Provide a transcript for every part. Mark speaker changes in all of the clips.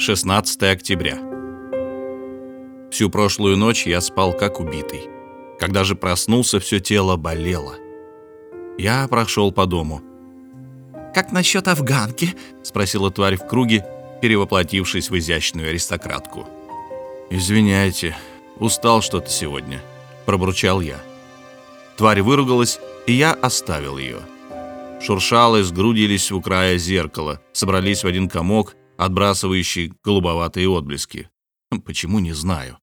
Speaker 1: 16 октября. Всю прошлую ночь я спал как убитый. Когда же проснулся, все тело болело. Я прошел по дому.
Speaker 2: «Как насчет афганки?»
Speaker 1: — спросила тварь в круге, перевоплотившись в изящную аристократку. «Извиняйте, устал что-то сегодня», — пробурчал я. Тварь выругалась, и я оставил ее. Шуршалы сгрудились у края зеркала, собрались в один комок, отбрасывающий голубоватые отблески. Почему, не знаю.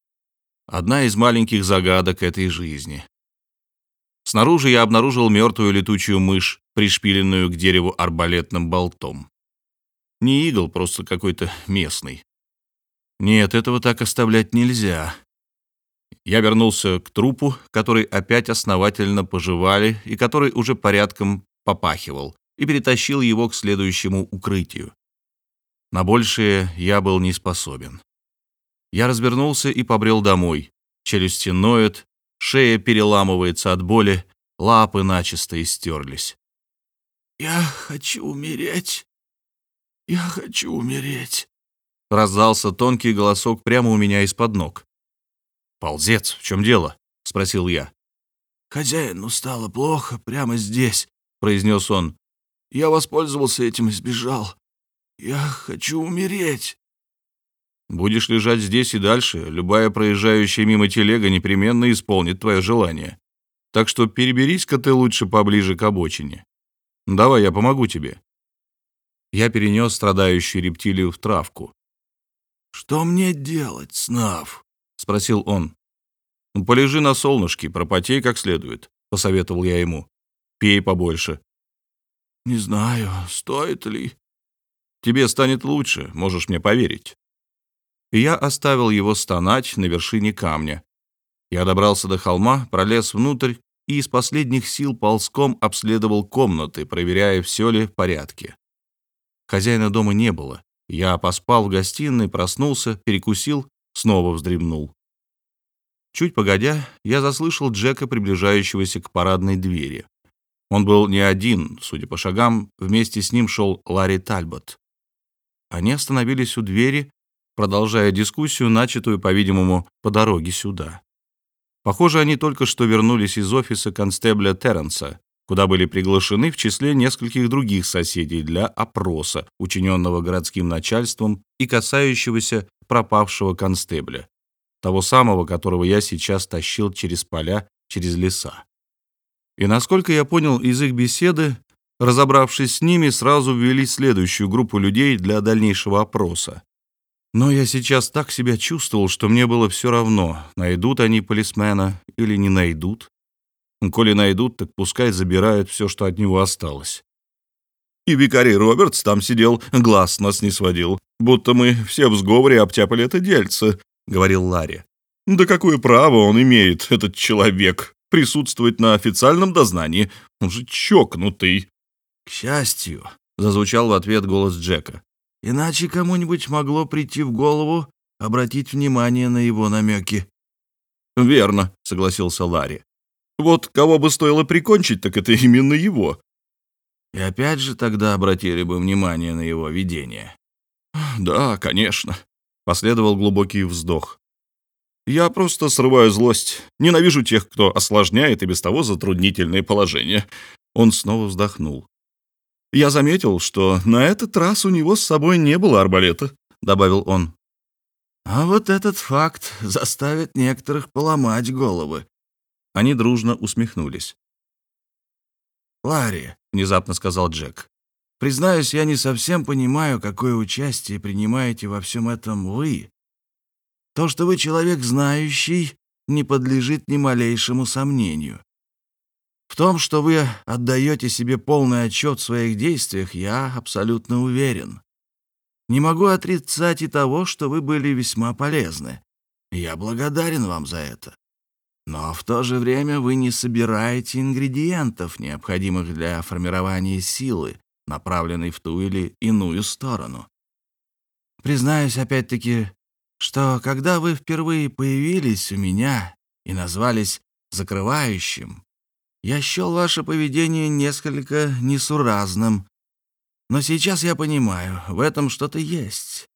Speaker 1: Одна из маленьких загадок этой жизни. Снаружи я обнаружил мертвую летучую мышь, пришпиленную к дереву арбалетным болтом. Не игл, просто какой-то местный. Нет, этого так оставлять нельзя. Я вернулся к трупу, который опять основательно пожевали и который уже порядком попахивал, и перетащил его к следующему укрытию. На большее я был не способен. Я развернулся и побрел домой. Челюсти ноют, шея переламывается от боли, лапы начисто истерлись.
Speaker 2: «Я хочу умереть. Я хочу умереть», —
Speaker 1: раздался тонкий голосок прямо у меня из-под ног. «Ползец, в чем дело?» — спросил я.
Speaker 2: «Хозяину стало плохо прямо здесь», — произнес он. «Я воспользовался этим и сбежал. Я хочу умереть».
Speaker 1: «Будешь лежать здесь и дальше, любая проезжающая мимо телега непременно исполнит твое желание. Так что переберись-ка ты лучше поближе к обочине. Давай, я помогу тебе». Я перенес страдающую рептилию в травку.
Speaker 2: «Что мне делать, Снав?»
Speaker 1: — спросил он. «Ну, «Полежи на солнышке, пропотей как следует», — посоветовал я ему. «Пей побольше».
Speaker 2: «Не знаю, стоит ли...»
Speaker 1: «Тебе станет лучше, можешь мне поверить». И я оставил его стонать на вершине камня. Я добрался до холма, пролез внутрь и из последних сил ползком обследовал комнаты, проверяя, все ли в порядке. Хозяина дома не было. Я поспал в гостиной, проснулся, перекусил снова вздремнул. Чуть погодя, я заслышал Джека, приближающегося к парадной двери. Он был не один, судя по шагам, вместе с ним шел Ларри Тальбот. Они остановились у двери, продолжая дискуссию, начатую, по-видимому, по дороге сюда. Похоже, они только что вернулись из офиса констебля Терренса, куда были приглашены в числе нескольких других соседей для опроса, учиненного городским начальством и касающегося пропавшего констебля, того самого, которого я сейчас тащил через поля, через леса. И насколько я понял из их беседы, разобравшись с ними, сразу ввели следующую группу людей для дальнейшего опроса. Но я сейчас так себя чувствовал, что мне было все равно, найдут они полисмена или не найдут. Коли найдут, так пускай забирают все, что от него осталось. И викарий Робертс там сидел, глаз нас не сводил, будто мы все в сговоре обтяпали это дельце», — говорил Ларри. «Да какое право он имеет, этот человек, присутствовать на официальном дознании? Он же чокнутый».
Speaker 2: «К счастью», — зазвучал в ответ голос Джека. «Иначе кому-нибудь могло прийти в голову обратить внимание на его намеки».
Speaker 1: «Верно», — согласился Ларри. «Вот кого бы стоило прикончить, так это именно его.
Speaker 2: И опять же тогда обратили бы внимание на его видение.
Speaker 1: «Да, конечно», — последовал глубокий вздох. «Я просто срываю злость. Ненавижу тех, кто осложняет и без того затруднительное положение». Он снова вздохнул. «Я заметил, что на этот раз у него с собой не было арбалета», — добавил он.
Speaker 2: «А вот этот факт заставит некоторых поломать головы».
Speaker 1: Они дружно усмехнулись.
Speaker 2: «Ларри», — внезапно сказал Джек, — «признаюсь, я не совсем понимаю, какое участие принимаете во всем этом вы. То, что вы человек знающий, не подлежит ни малейшему сомнению. В том, что вы отдаете себе полный отчет в своих действиях, я абсолютно уверен. Не могу отрицать и того, что вы были весьма полезны. Я благодарен вам за это. Но в то же время вы не собираете ингредиентов, необходимых для формирования силы, направленной в ту или иную сторону. Признаюсь опять-таки, что когда вы впервые появились у меня и назвались закрывающим, я счел ваше поведение несколько несуразным. Но сейчас я понимаю, в этом что-то есть.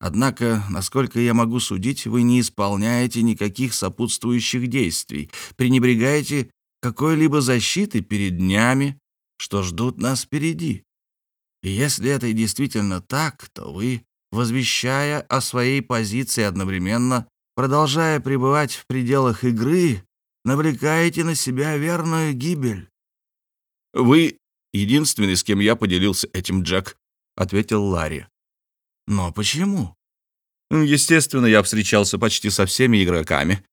Speaker 2: Однако, насколько я могу судить, вы не исполняете никаких сопутствующих действий, пренебрегаете какой-либо защитой перед днями, что ждут нас впереди. И если это действительно так, то вы, возвещая о своей позиции одновременно, продолжая пребывать в пределах игры, навлекаете на себя верную гибель.
Speaker 1: «Вы единственный, с кем я поделился этим, Джек», — ответил Ларри.
Speaker 2: «Но почему?»
Speaker 1: «Естественно, я встречался почти со всеми игроками.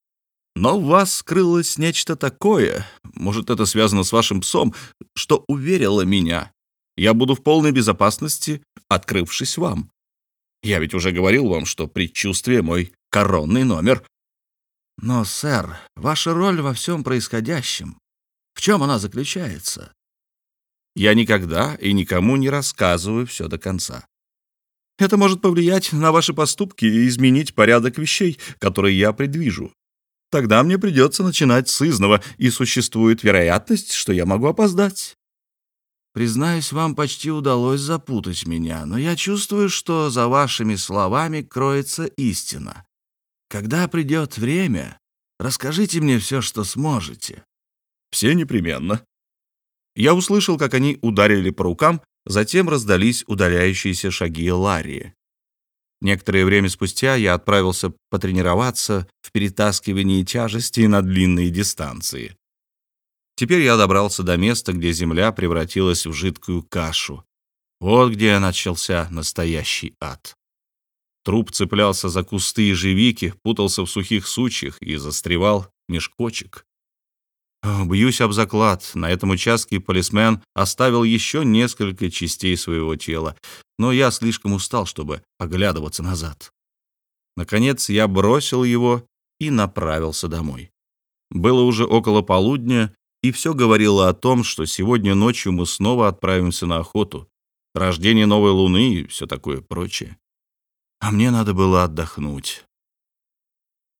Speaker 1: Но в вас скрылось нечто такое, может, это связано с вашим псом, что уверило меня. Я буду в полной безопасности, открывшись вам. Я ведь уже говорил вам, что предчувствие — мой коронный номер.
Speaker 2: Но, сэр, ваша роль во всем происходящем, в чем она заключается?
Speaker 1: Я никогда и никому не рассказываю все до конца. Это может повлиять на ваши поступки и изменить порядок вещей, которые я предвижу. Тогда мне придется начинать с изного, и существует вероятность, что я могу опоздать.
Speaker 2: Признаюсь, вам почти удалось запутать меня, но я чувствую, что за вашими словами кроется истина. Когда придет время, расскажите мне все, что сможете.
Speaker 1: Все непременно. Я услышал, как они ударили по рукам, затем раздались удаляющиеся шаги Ларри. Некоторое время спустя я отправился потренироваться в перетаскивании тяжести на длинные дистанции. Теперь я добрался до места, где земля превратилась в жидкую кашу. Вот где начался настоящий ад. Труп цеплялся за кусты ежевики, путался в сухих сучьях и застревал меж кочек. Бьюсь об заклад, на этом участке полисмен оставил еще несколько частей своего тела, но я слишком устал, чтобы оглядываться назад. Наконец я бросил его и направился домой. Было уже около полудня, и все говорило о том, что сегодня ночью мы снова отправимся на охоту, рождение новой луны и все такое прочее. А мне надо было отдохнуть.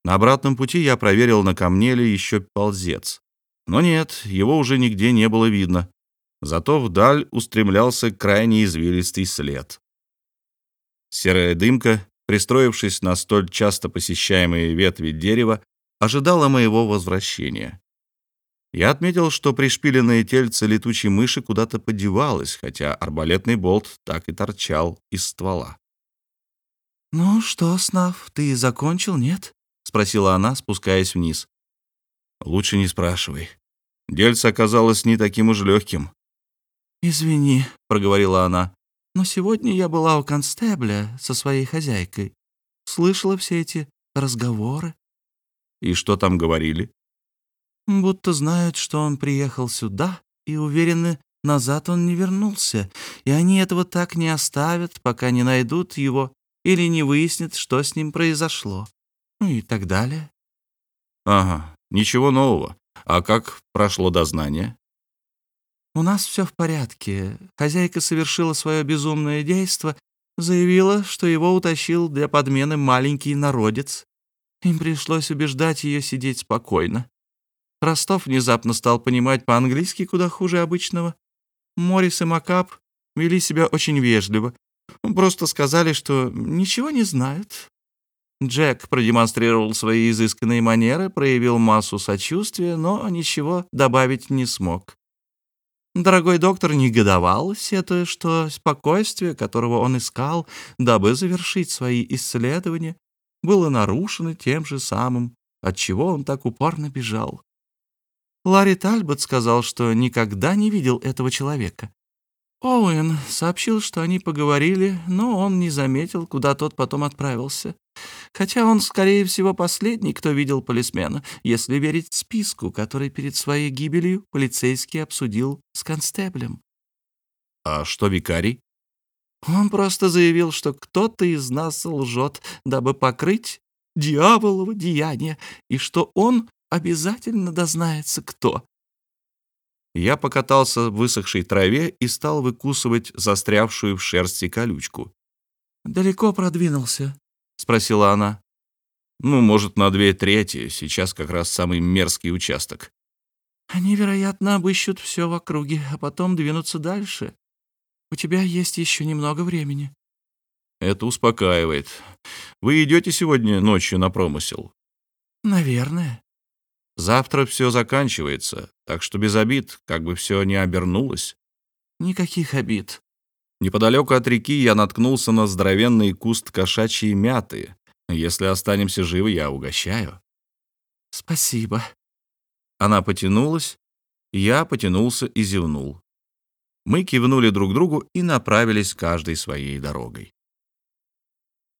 Speaker 1: На обратном пути я проверил на камнеле еще ползец. Но нет, его уже нигде не было видно. Зато вдаль устремлялся крайне извилистый след. Серая дымка, пристроившись на столь часто посещаемые ветви дерева, ожидала моего возвращения. Я отметил, что пришпиленное тельце летучей мыши куда-то подевалось, хотя арбалетный болт так и торчал из ствола.
Speaker 2: «Ну что, Снав, ты закончил, нет?» — спросила она, спускаясь вниз.
Speaker 1: Лучше не спрашивай. Дельце оказалось не таким уж легким.
Speaker 2: «Извини», — проговорила она, — «но сегодня я была у констебля со своей хозяйкой. Слышала все эти разговоры».
Speaker 1: «И что там говорили?»
Speaker 2: «Будто знают, что он приехал сюда, и уверены, назад он не вернулся, и они этого так не оставят, пока не найдут его или не выяснят, что с ним произошло. Ну и так далее».
Speaker 1: «Ага, Ничего нового. А как прошло дознание?
Speaker 2: У нас все в порядке. Хозяйка совершила свое безумное действо, заявила, что его утащил для подмены маленький народец. Им пришлось убеждать ее сидеть спокойно. Ростов внезапно стал понимать по-английски куда хуже обычного. Морис и Макап вели себя очень вежливо. Просто сказали, что ничего не знают, Джек продемонстрировал свои изысканные манеры, проявил массу сочувствия, но ничего добавить не смог. Дорогой доктор негодовал, сетуя, что спокойствие, которого он искал, дабы завершить свои исследования, было нарушено тем же самым, от чего он так упорно бежал. Ларри Тальбот сказал, что никогда не видел этого человека. Оуэн сообщил, что они поговорили, но он не заметил, куда тот потом отправился. Хотя он, скорее всего, последний, кто видел полисмена, если верить списку, который перед своей гибелью полицейский обсудил с констеблем.
Speaker 1: «А что викарий?»
Speaker 2: Он просто заявил, что кто-то из нас лжет, дабы покрыть дьяволово деяние, и что он обязательно дознается, кто.
Speaker 1: Я покатался в высохшей траве и стал выкусывать застрявшую в шерсти колючку.
Speaker 2: «Далеко продвинулся?» — спросила она.
Speaker 1: «Ну, может, на две трети. Сейчас как раз самый мерзкий участок».
Speaker 2: «Они, вероятно, обыщут все в округе, а потом двинутся дальше. У тебя есть еще немного времени».
Speaker 1: Это успокаивает. Вы идете сегодня ночью на промысел?
Speaker 2: Наверное.
Speaker 1: Завтра все заканчивается, так что без обид, как бы все ни обернулось.
Speaker 2: Никаких обид.
Speaker 1: Неподалеку от реки я наткнулся на здоровенный куст кошачьей мяты. Если останемся живы, я угощаю.
Speaker 2: Спасибо.
Speaker 1: Она потянулась, я потянулся и зевнул. Мы кивнули друг другу и направились каждой своей дорогой.